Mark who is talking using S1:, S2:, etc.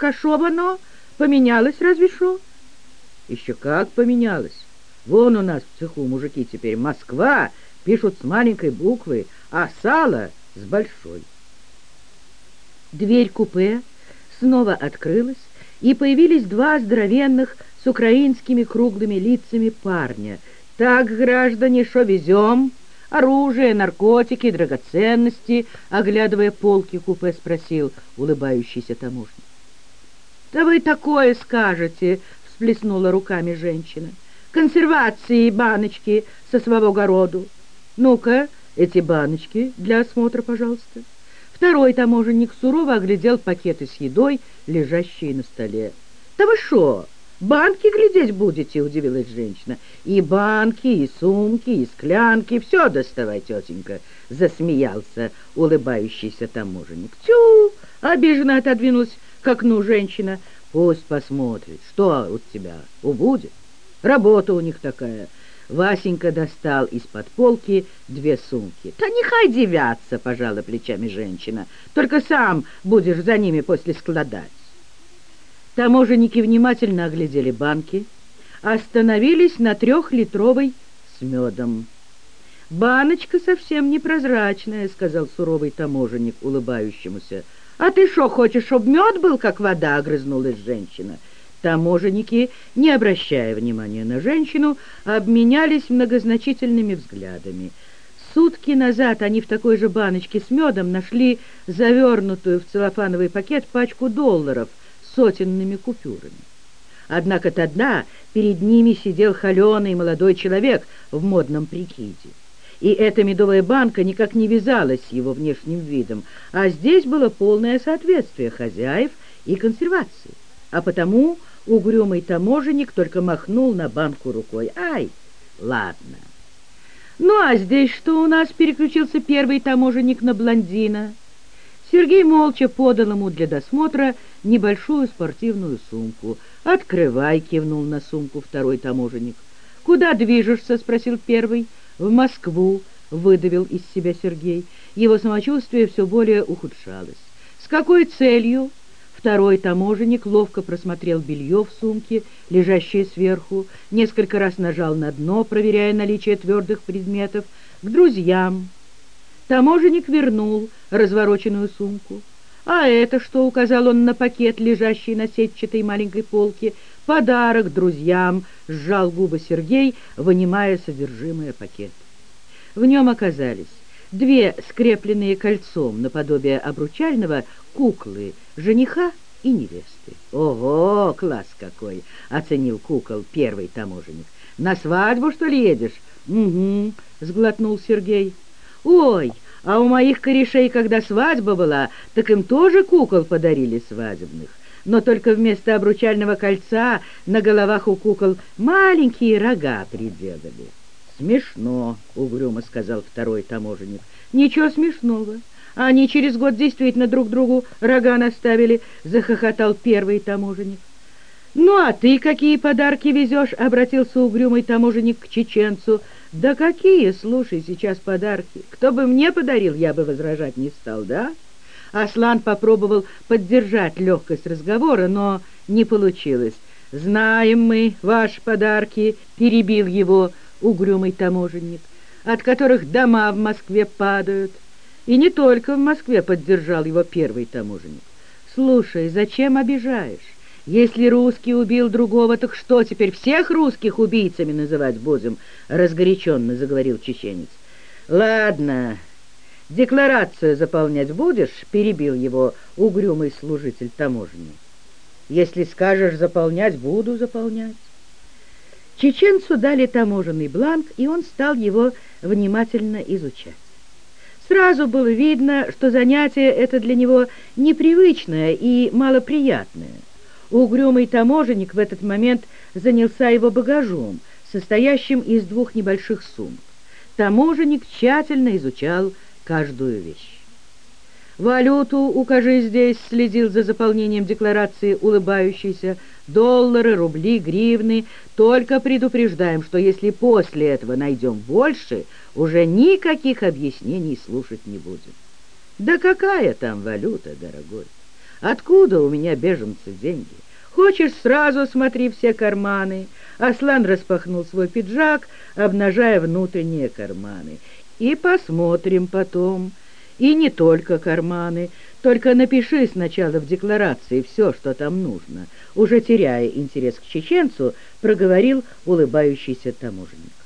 S1: Так а шо оно? Поменялось разве шо? Еще как поменялось. Вон у нас в цеху мужики теперь Москва пишут с маленькой буквы, а сало с большой. Дверь купе снова открылась, и появились два здоровенных с украинскими круглыми лицами парня. «Так, граждане, что везем?» «Оружие, наркотики, драгоценности», — оглядывая полки купе, спросил улыбающийся таможник. «Да вы такое скажете!» — всплеснула руками женщина. «Консервации и баночки со своего городу. Ну-ка, эти баночки для осмотра, пожалуйста». Второй таможенник сурово оглядел пакеты с едой, лежащие на столе. «Да вы шо, банки глядеть будете?» — удивилась женщина. «И банки, и сумки, и склянки, все доставай, тетенька!» — засмеялся улыбающийся таможенник. «Тю!» — обиженно отодвинулась к окну женщина. «Пусть посмотрит, что у тебя убудет. Работа у них такая». Васенька достал из-под полки две сумки. «Да нехай девятся!» — пожала плечами женщина. «Только сам будешь за ними после складать». Таможенники внимательно оглядели банки, остановились на трехлитровой с медом. «Баночка совсем непрозрачная», — сказал суровый таможенник улыбающемуся. «А ты что, хочешь, чтоб мед был, как вода?» — огрызнулась женщина. Таможенники, не обращая внимания на женщину, обменялись многозначительными взглядами. Сутки назад они в такой же баночке с медом нашли завернутую в целлофановый пакет пачку долларов с сотенными купюрами. Однако тогда перед ними сидел холеный молодой человек в модном прикиде. И эта медовая банка никак не вязалась с его внешним видом, а здесь было полное соответствие хозяев и консервации. А потому Угрюмый таможенник только махнул на банку рукой. «Ай, ладно». «Ну, а здесь что у нас?» — переключился первый таможенник на блондина. Сергей молча подал ему для досмотра небольшую спортивную сумку. «Открывай!» — кивнул на сумку второй таможенник. «Куда движешься?» — спросил первый. «В Москву», — выдавил из себя Сергей. Его самочувствие все более ухудшалось. «С какой целью?» Второй таможенник ловко просмотрел белье в сумке, лежащее сверху, несколько раз нажал на дно, проверяя наличие твердых предметов, к друзьям. Таможенник вернул развороченную сумку. «А это что?» — указал он на пакет, лежащий на сетчатой маленькой полке. «Подарок друзьям!» — сжал губы Сергей, вынимая содержимое пакета. В нем оказались две скрепленные кольцом наподобие обручального куклы жениха и невесты. «Ого, класс какой!» — оценил кукол первый таможенник. «На свадьбу, что ли, едешь?» «Угу», — сглотнул Сергей. «Ой, а у моих корешей, когда свадьба была, так им тоже кукол подарили свадебных. Но только вместо обручального кольца на головах у кукол маленькие рога приделали». «Смешно», — угрюмо сказал второй таможенник. «Ничего смешного. Они через год действительно друг другу рога наставили», — захохотал первый таможенник. «Ну, а ты какие подарки везешь?» — обратился угрюмый таможенник к чеченцу. «Да какие, слушай, сейчас подарки? Кто бы мне подарил, я бы возражать не стал, да?» Аслан попробовал поддержать легкость разговора, но не получилось. «Знаем мы ваши подарки», — перебил его угрюмый таможенник, от которых дома в Москве падают. И не только в Москве поддержал его первый таможенник. «Слушай, зачем обижаешь? Если русский убил другого, так что, теперь всех русских убийцами называть будем?» — разгоряченно заговорил чеченец. «Ладно, декларацию заполнять будешь?» — перебил его угрюмый служитель таможни. «Если скажешь заполнять, буду заполнять». Чеченцу дали таможенный бланк, и он стал его внимательно изучать. Сразу было видно, что занятие это для него непривычное и малоприятное. Угрюмый таможенник в этот момент занялся его багажом, состоящим из двух небольших сумок. Таможенник тщательно изучал каждую вещь. «Валюту укажи здесь», — следил за заполнением декларации улыбающийся. «Доллары, рубли, гривны. Только предупреждаем, что если после этого найдем больше, уже никаких объяснений слушать не будем». «Да какая там валюта, дорогой? Откуда у меня, беженцы, деньги? Хочешь, сразу смотри все карманы. Аслан распахнул свой пиджак, обнажая внутренние карманы. И посмотрим потом. И не только карманы. Только напиши сначала в декларации все, что там нужно. Уже теряя интерес к чеченцу, проговорил улыбающийся таможенник.